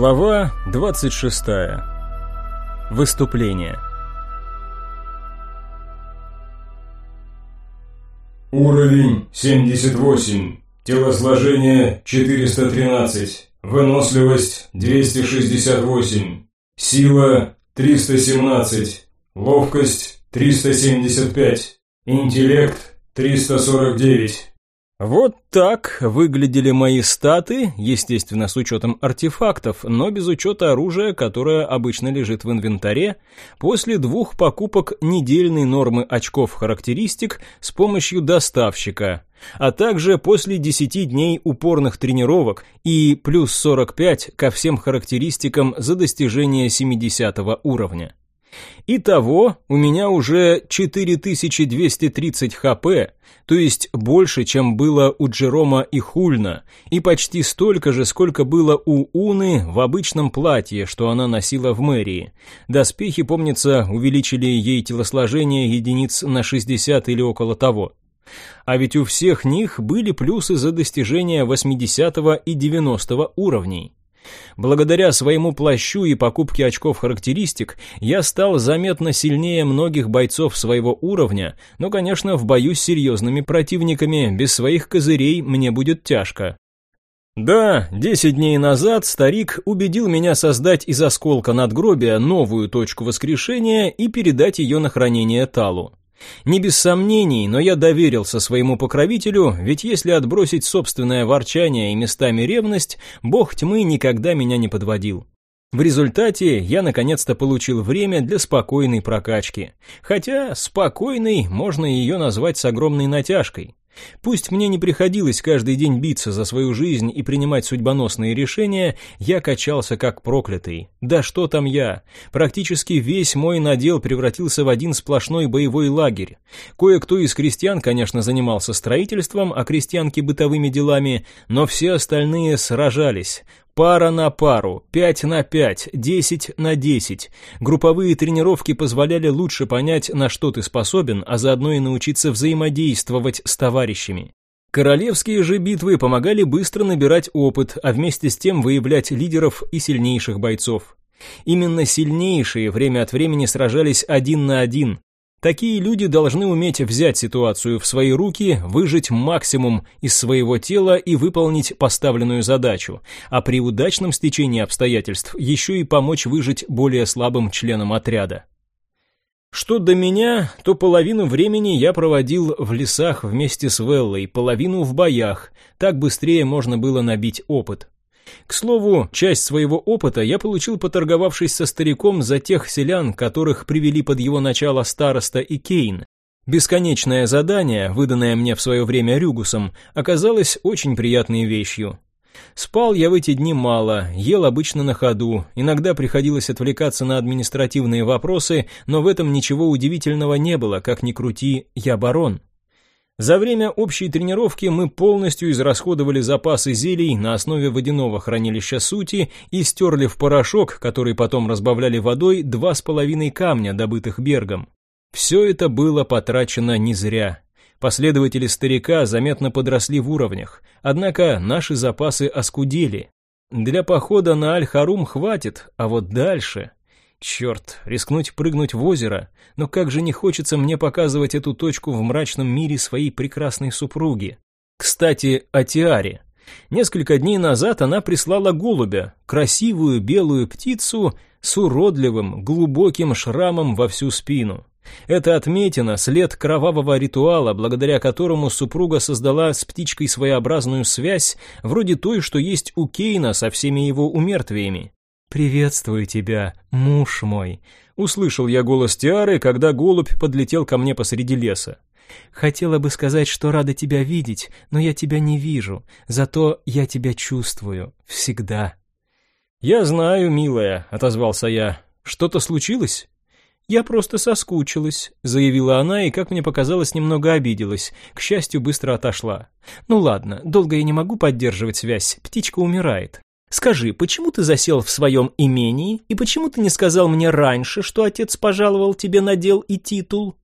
Глава 26. Выступление. Уровень 78. Телосложение 413. Выносливость 268. Сила 317. Ловкость 375. Интеллект 349. Вот так выглядели мои статы, естественно, с учетом артефактов, но без учета оружия, которое обычно лежит в инвентаре, после двух покупок недельной нормы очков характеристик с помощью доставщика, а также после 10 дней упорных тренировок и плюс 45 ко всем характеристикам за достижение 70 уровня. Итого у меня уже 4230 хп, то есть больше, чем было у Джерома и Хульна, и почти столько же, сколько было у Уны в обычном платье, что она носила в мэрии. Доспехи, помнится, увеличили ей телосложение единиц на 60 или около того. А ведь у всех них были плюсы за достижение 80 и 90 уровней. Благодаря своему плащу и покупке очков характеристик, я стал заметно сильнее многих бойцов своего уровня, но, конечно, в бою с серьезными противниками без своих козырей мне будет тяжко. Да, десять дней назад старик убедил меня создать из осколка надгробия новую точку воскрешения и передать ее на хранение Талу. Не без сомнений, но я доверился своему покровителю, ведь если отбросить собственное ворчание и местами ревность, бог тьмы никогда меня не подводил. В результате я наконец-то получил время для спокойной прокачки. Хотя спокойной можно ее назвать с огромной натяжкой. Пусть мне не приходилось каждый день биться за свою жизнь и принимать судьбоносные решения, я качался как проклятый. Да что там я? Практически весь мой надел превратился в один сплошной боевой лагерь. Кое-кто из крестьян, конечно, занимался строительством, а крестьянки бытовыми делами, но все остальные сражались. Пара на пару, пять на пять, десять на десять. Групповые тренировки позволяли лучше понять, на что ты способен, а заодно и научиться взаимодействовать с товарищами. Королевские же битвы помогали быстро набирать опыт, а вместе с тем выявлять лидеров и сильнейших бойцов. Именно сильнейшие время от времени сражались один на один, Такие люди должны уметь взять ситуацию в свои руки, выжить максимум из своего тела и выполнить поставленную задачу, а при удачном стечении обстоятельств еще и помочь выжить более слабым членам отряда. Что до меня, то половину времени я проводил в лесах вместе с Веллой, половину в боях, так быстрее можно было набить опыт. К слову, часть своего опыта я получил, поторговавшись со стариком за тех селян, которых привели под его начало староста и Кейн. Бесконечное задание, выданное мне в свое время Рюгусом, оказалось очень приятной вещью. Спал я в эти дни мало, ел обычно на ходу, иногда приходилось отвлекаться на административные вопросы, но в этом ничего удивительного не было, как ни крути, я барон. За время общей тренировки мы полностью израсходовали запасы зелий на основе водяного хранилища сути и стерли в порошок, который потом разбавляли водой, два с половиной камня, добытых Бергом. Все это было потрачено не зря. Последователи старика заметно подросли в уровнях, однако наши запасы оскудели. Для похода на Аль-Харум хватит, а вот дальше... Черт, рискнуть прыгнуть в озеро, но как же не хочется мне показывать эту точку в мрачном мире своей прекрасной супруги. Кстати, о Тиаре. Несколько дней назад она прислала голубя, красивую белую птицу с уродливым, глубоким шрамом во всю спину. Это отметина, след кровавого ритуала, благодаря которому супруга создала с птичкой своеобразную связь, вроде той, что есть у Кейна со всеми его умертвиями. «Приветствую тебя, муж мой», — услышал я голос Тиары, когда голубь подлетел ко мне посреди леса. «Хотела бы сказать, что рада тебя видеть, но я тебя не вижу, зато я тебя чувствую, всегда». «Я знаю, милая», — отозвался я. «Что-то случилось?» «Я просто соскучилась», — заявила она и, как мне показалось, немного обиделась. К счастью, быстро отошла. «Ну ладно, долго я не могу поддерживать связь, птичка умирает». Скажи, почему ты засел в своем имении, и почему ты не сказал мне раньше, что отец пожаловал тебе надел и титул?»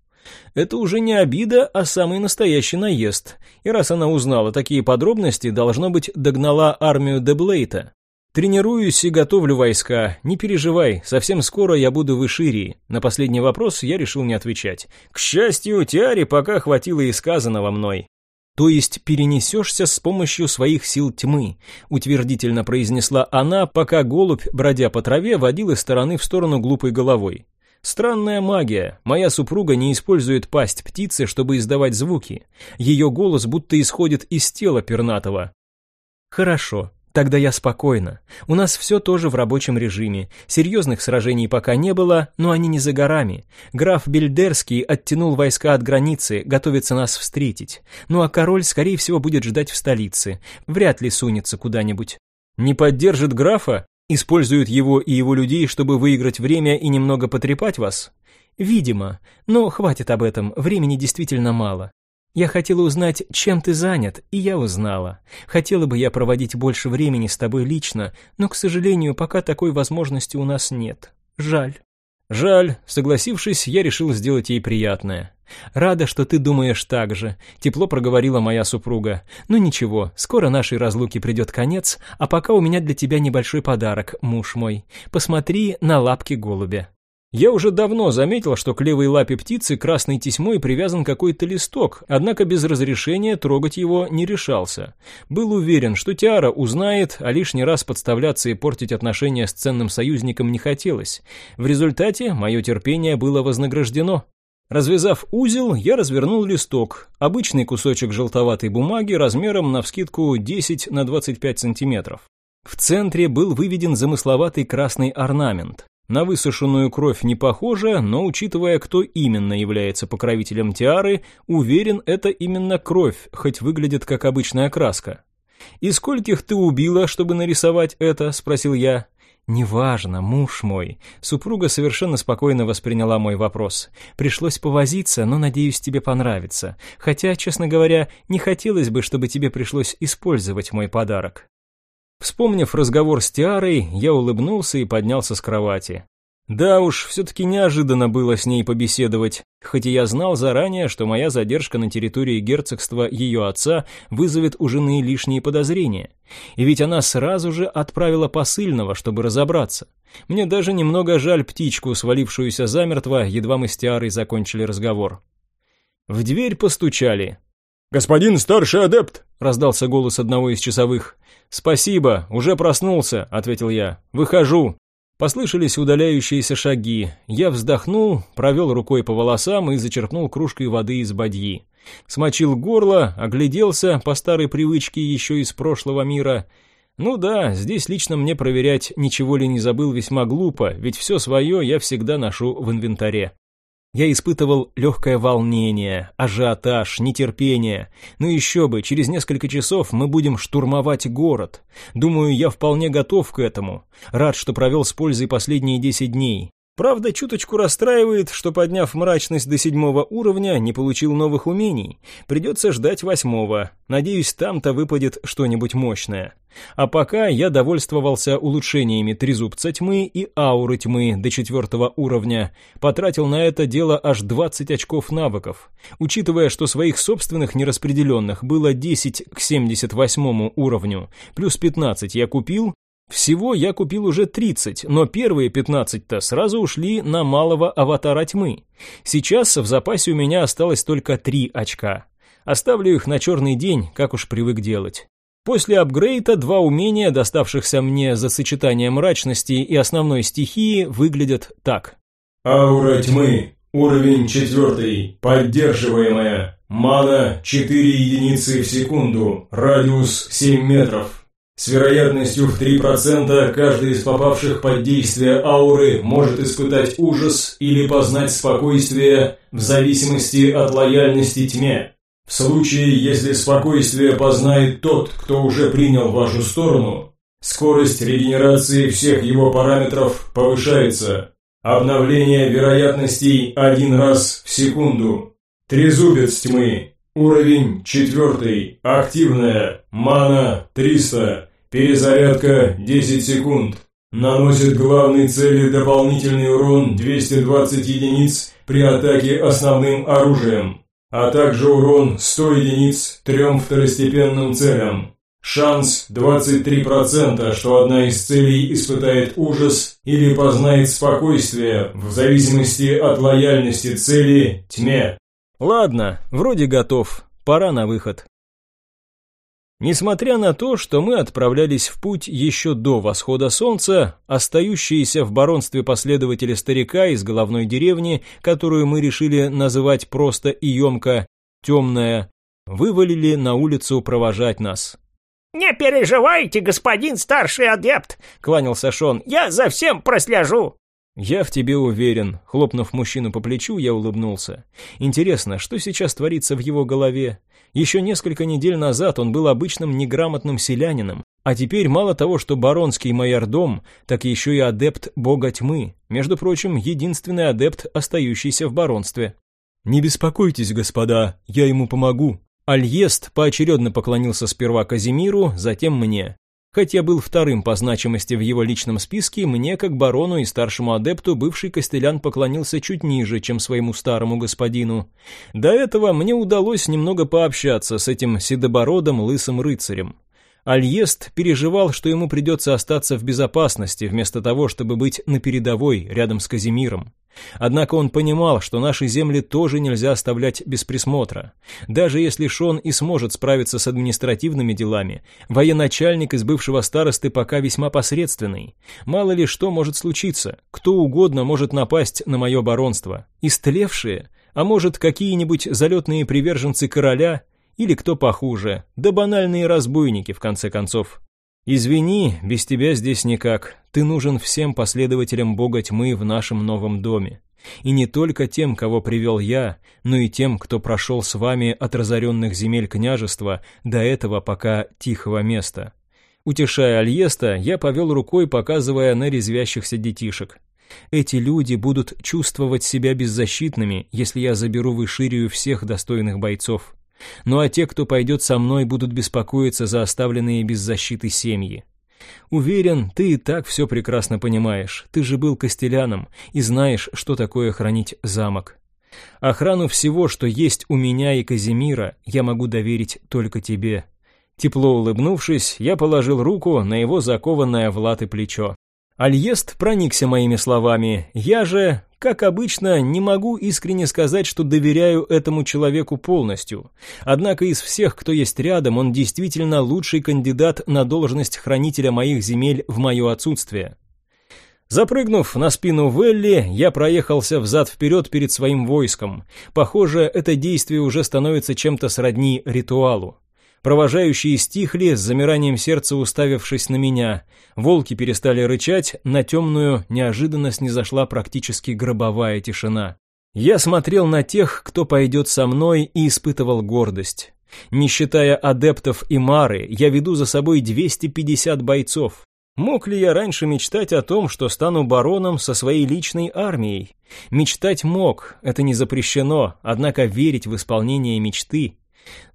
Это уже не обида, а самый настоящий наезд. И раз она узнала такие подробности, должно быть, догнала армию Деблейта. Тренируюсь и готовлю войска. Не переживай, совсем скоро я буду в Иширии. На последний вопрос я решил не отвечать. К счастью, Тиаре пока хватило и сказанного мной. То есть перенесешься с помощью своих сил тьмы, утвердительно произнесла она, пока голубь, бродя по траве, водил из стороны в сторону глупой головой. Странная магия. Моя супруга не использует пасть птицы, чтобы издавать звуки. Ее голос будто исходит из тела пернатого. Хорошо, Тогда я спокойна. У нас все тоже в рабочем режиме. Серьезных сражений пока не было, но они не за горами. Граф Бельдерский оттянул войска от границы, готовится нас встретить. Ну а король, скорее всего, будет ждать в столице. Вряд ли сунется куда-нибудь. Не поддержит графа? Используют его и его людей, чтобы выиграть время и немного потрепать вас? Видимо. Но хватит об этом, времени действительно мало. Я хотела узнать, чем ты занят, и я узнала. Хотела бы я проводить больше времени с тобой лично, но, к сожалению, пока такой возможности у нас нет. Жаль. Жаль, согласившись, я решил сделать ей приятное. Рада, что ты думаешь так же, тепло проговорила моя супруга. Ну ничего, скоро нашей разлуке придет конец, а пока у меня для тебя небольшой подарок, муж мой. Посмотри на лапки голубя. Я уже давно заметил, что к левой лапе птицы красной тесьмой привязан какой-то листок, однако без разрешения трогать его не решался. Был уверен, что Тиара узнает, а лишний раз подставляться и портить отношения с ценным союзником не хотелось. В результате мое терпение было вознаграждено. Развязав узел, я развернул листок, обычный кусочек желтоватой бумаги размером на вскидку 10 на 25 сантиметров. В центре был выведен замысловатый красный орнамент. На высушенную кровь не похоже, но учитывая, кто именно является покровителем Тиары, уверен, это именно кровь, хоть выглядит как обычная краска. «И скольких ты убила, чтобы нарисовать это?» – спросил я. «Неважно, муж мой». Супруга совершенно спокойно восприняла мой вопрос. «Пришлось повозиться, но, надеюсь, тебе понравится. Хотя, честно говоря, не хотелось бы, чтобы тебе пришлось использовать мой подарок». Вспомнив разговор с Тиарой, я улыбнулся и поднялся с кровати. Да уж, все-таки неожиданно было с ней побеседовать, хоть и я знал заранее, что моя задержка на территории герцогства ее отца вызовет у жены лишние подозрения. И ведь она сразу же отправила посыльного, чтобы разобраться. Мне даже немного жаль птичку, свалившуюся замертво, едва мы с Тиарой закончили разговор. В дверь постучали. «Господин старший адепт!» — раздался голос одного из часовых. «Спасибо, уже проснулся», — ответил я. «Выхожу». Послышались удаляющиеся шаги. Я вздохнул, провел рукой по волосам и зачерпнул кружкой воды из бадьи. Смочил горло, огляделся по старой привычке еще из прошлого мира. Ну да, здесь лично мне проверять, ничего ли не забыл, весьма глупо, ведь все свое я всегда ношу в инвентаре. Я испытывал легкое волнение, ажиотаж, нетерпение. Ну еще бы, через несколько часов мы будем штурмовать город. Думаю, я вполне готов к этому. Рад, что провел с пользой последние десять дней. Правда, чуточку расстраивает, что подняв мрачность до седьмого уровня, не получил новых умений. Придется ждать восьмого. Надеюсь, там-то выпадет что-нибудь мощное. А пока я довольствовался улучшениями трезубца тьмы и ауры тьмы до четвертого уровня. Потратил на это дело аж 20 очков навыков. Учитывая, что своих собственных нераспределенных было 10 к 78 уровню, плюс 15 я купил, всего я купил уже 30, но первые 15-то сразу ушли на малого аватара тьмы. Сейчас в запасе у меня осталось только 3 очка. Оставлю их на черный день, как уж привык делать. После апгрейда два умения, доставшихся мне за сочетание мрачности и основной стихии, выглядят так. Аура тьмы. Уровень четвертый. Поддерживаемая. Мана 4 единицы в секунду. Радиус 7 метров. С вероятностью в 3% каждый из попавших под действие ауры может испытать ужас или познать спокойствие в зависимости от лояльности тьме. В случае, если спокойствие познает тот, кто уже принял вашу сторону, скорость регенерации всех его параметров повышается. Обновление вероятностей один раз в секунду. Трезубец тьмы. Уровень четвертый. Активная. Мана 300. Перезарядка 10 секунд. Наносит главной цели дополнительный урон 220 единиц при атаке основным оружием, а также урон 100 единиц трем второстепенным целям. Шанс 23%, что одна из целей испытает ужас или познает спокойствие, в зависимости от лояльности цели тьме. Ладно, вроде готов. Пора на выход. Несмотря на то, что мы отправлялись в путь еще до восхода солнца, остающиеся в баронстве последователи старика из головной деревни, которую мы решили называть просто и емко «темная», вывалили на улицу провожать нас. «Не переживайте, господин старший адепт!» — кланялся Шон. «Я за всем прослежу!» «Я в тебе уверен», — хлопнув мужчину по плечу, я улыбнулся. «Интересно, что сейчас творится в его голове? Еще несколько недель назад он был обычным неграмотным селянином, а теперь мало того, что баронский майордом, так еще и адепт бога тьмы, между прочим, единственный адепт, остающийся в баронстве». «Не беспокойтесь, господа, я ему помогу», Альест поочередно поклонился сперва Казимиру, затем мне. Хотя был вторым по значимости в его личном списке, мне, как барону и старшему адепту, бывший костелян поклонился чуть ниже, чем своему старому господину. До этого мне удалось немного пообщаться с этим седобородым лысым рыцарем. Альест переживал, что ему придется остаться в безопасности, вместо того, чтобы быть на передовой, рядом с Казимиром. Однако он понимал, что наши земли тоже нельзя оставлять без присмотра. Даже если Шон и сможет справиться с административными делами, военачальник из бывшего старосты пока весьма посредственный. Мало ли что может случиться, кто угодно может напасть на мое баронство. Истлевшие, а может какие-нибудь залетные приверженцы короля – или кто похуже, да банальные разбойники, в конце концов. Извини, без тебя здесь никак. Ты нужен всем последователям бога тьмы в нашем новом доме. И не только тем, кого привел я, но и тем, кто прошел с вами от разоренных земель княжества до этого пока тихого места. Утешая Альеста, я повел рукой, показывая на резвящихся детишек. Эти люди будут чувствовать себя беззащитными, если я заберу в Иширию всех достойных бойцов. Ну а те, кто пойдет со мной, будут беспокоиться за оставленные без защиты семьи. Уверен, ты и так все прекрасно понимаешь. Ты же был костеляном и знаешь, что такое хранить замок. Охрану всего, что есть у меня и Казимира, я могу доверить только тебе. Тепло улыбнувшись, я положил руку на его закованное в латы плечо. Альест проникся моими словами. Я же, как обычно, не могу искренне сказать, что доверяю этому человеку полностью. Однако из всех, кто есть рядом, он действительно лучший кандидат на должность хранителя моих земель в мое отсутствие. Запрыгнув на спину Велли, я проехался взад-вперед перед своим войском. Похоже, это действие уже становится чем-то сродни ритуалу. Провожающие стихли, с замиранием сердца уставившись на меня. Волки перестали рычать, на темную неожиданно снизошла практически гробовая тишина. Я смотрел на тех, кто пойдет со мной, и испытывал гордость. Не считая адептов и мары, я веду за собой 250 бойцов. Мог ли я раньше мечтать о том, что стану бароном со своей личной армией? Мечтать мог, это не запрещено, однако верить в исполнение мечты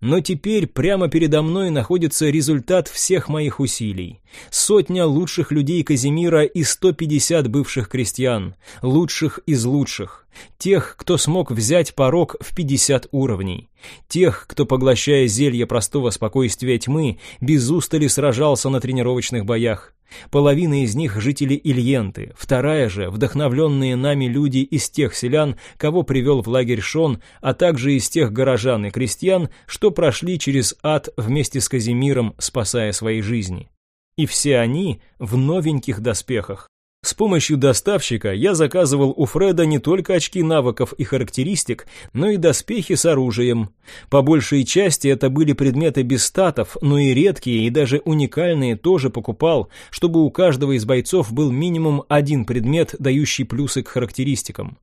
но теперь прямо передо мной находится результат всех моих усилий. Сотня лучших людей Казимира и 150 бывших крестьян, лучших из лучших. Тех, кто смог взять порог в 50 уровней. Тех, кто, поглощая зелье простого спокойствия тьмы, без устали сражался на тренировочных боях. Половина из них жители Ильенты, вторая же вдохновленные нами люди из тех селян, кого привел в лагерь Шон, а также из тех горожан и крестьян, что прошли через ад вместе с Казимиром, спасая свои жизни. И все они в новеньких доспехах. С помощью доставщика я заказывал у Фреда не только очки навыков и характеристик, но и доспехи с оружием. По большей части это были предметы без статов, но и редкие и даже уникальные тоже покупал, чтобы у каждого из бойцов был минимум один предмет, дающий плюсы к характеристикам.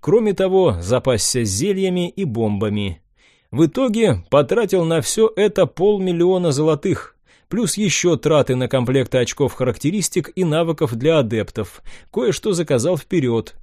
Кроме того, запасся зельями и бомбами. В итоге потратил на все это полмиллиона золотых, плюс еще траты на комплекты очков характеристик и навыков для адептов, кое-что заказал вперед.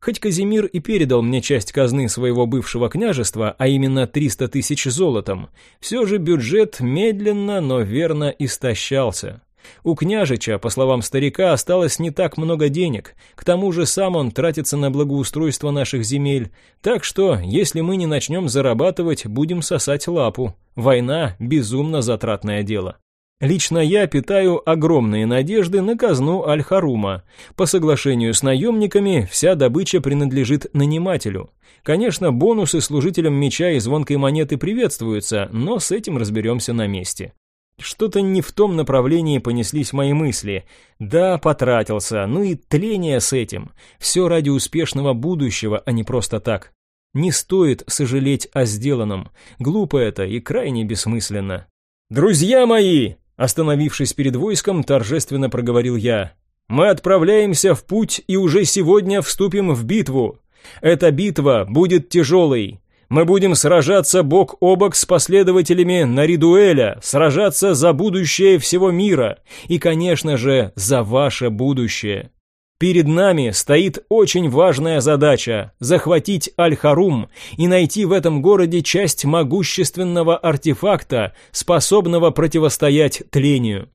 Хоть Казимир и передал мне часть казны своего бывшего княжества, а именно 300 тысяч золотом, все же бюджет медленно, но верно истощался. У княжича, по словам старика, осталось не так много денег, к тому же сам он тратится на благоустройство наших земель, так что, если мы не начнем зарабатывать, будем сосать лапу. Война – безумно затратное дело. Лично я питаю огромные надежды на казну Аль-Харума. По соглашению с наемниками вся добыча принадлежит нанимателю. Конечно, бонусы служителям меча и звонкой монеты приветствуются, но с этим разберемся на месте. Что-то не в том направлении понеслись мои мысли. Да, потратился, ну и тление с этим. Все ради успешного будущего, а не просто так. Не стоит сожалеть о сделанном. Глупо это и крайне бессмысленно. «Друзья мои!» Остановившись перед войском, торжественно проговорил я. «Мы отправляемся в путь и уже сегодня вступим в битву. Эта битва будет тяжелой. Мы будем сражаться бок о бок с последователями Наридуэля, сражаться за будущее всего мира и, конечно же, за ваше будущее. Перед нами стоит очень важная задача – захватить Аль-Харум и найти в этом городе часть могущественного артефакта, способного противостоять тлению.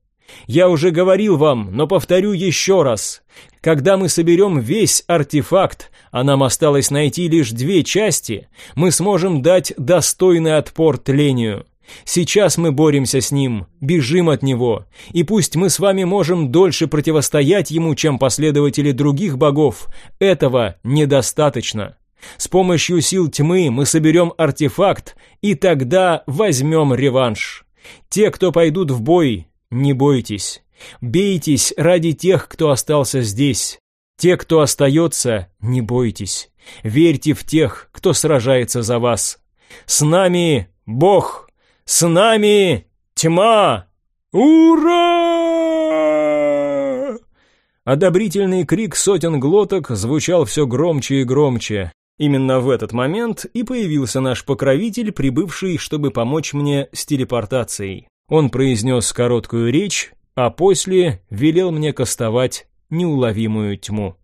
Я уже говорил вам, но повторю еще раз. Когда мы соберем весь артефакт, а нам осталось найти лишь две части, мы сможем дать достойный отпор тлению. Сейчас мы боремся с ним, бежим от него, и пусть мы с вами можем дольше противостоять ему, чем последователи других богов, этого недостаточно. С помощью сил тьмы мы соберем артефакт, и тогда возьмем реванш. Те, кто пойдут в бой, не бойтесь. Бейтесь ради тех, кто остался здесь. Те, кто остается, не бойтесь. Верьте в тех, кто сражается за вас. С нами Бог! С нами тьма! Ура! Одобрительный крик сотен глоток звучал все громче и громче. Именно в этот момент и появился наш покровитель, прибывший, чтобы помочь мне с телепортацией. Он произнес короткую речь, а после велел мне кастовать неуловимую тьму.